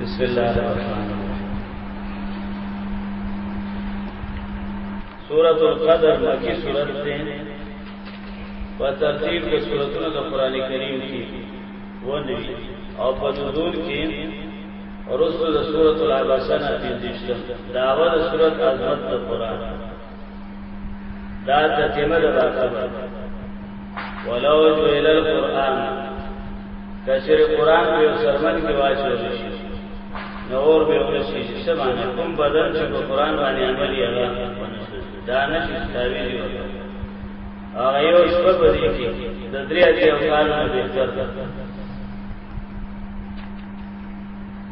بسم الله الرحمن الرحيم سورة القدر مکی سورت دے په ترتیب کې سورتونه د قران کریم کې ونوي او په نزول کې رسل سورۃ العباسہ نه پنځشتم داول سورۃ عظمت القرآن دا تتمه د باخبر ولو جو ال القران کشر قران په سرمن کې واچول شي نور به ورشي چې سمانه کوم بدل چې په قران باندې عملي هغه دا نه شي تعویل ورته هغه یو شپه په دې کې د درې اتیا کال نه بهتر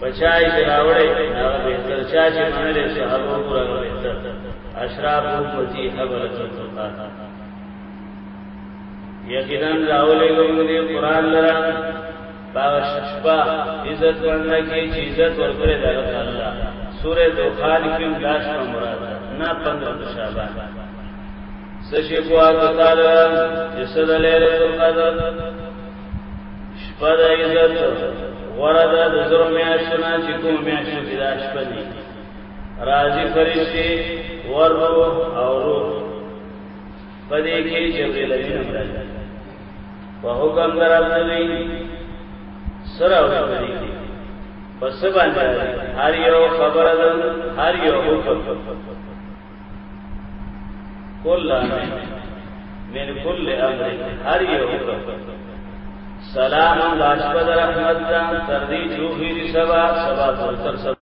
بچای چې راوړې هغه به تر چا چې منلې صحابه پورا غوړې تر اشراف امتی حبلت القرآن یقینا راولې کوم دې قران لرا باغش شپا عزت ورنه کې چې عزت ورکړې ده الله سورې دوخان کې داش په مراد نه پندره شابه سشي قوات تعالی چې صلی الله علیه وسلم شپه د عزت غره ده د زرو میاشتو نه چې کوم میاشتو کې دا شپه دي راځي فرشتې ورو او روح په دې کې جبرئیل امین هم راځي په حکم در ابدوي سره ورته پس باندې هر یو خبره ده هر یو حکم کل من کل امر هر یو سلام داشپد رحمت دا تردی چوخی دی سبا سبا تر سبا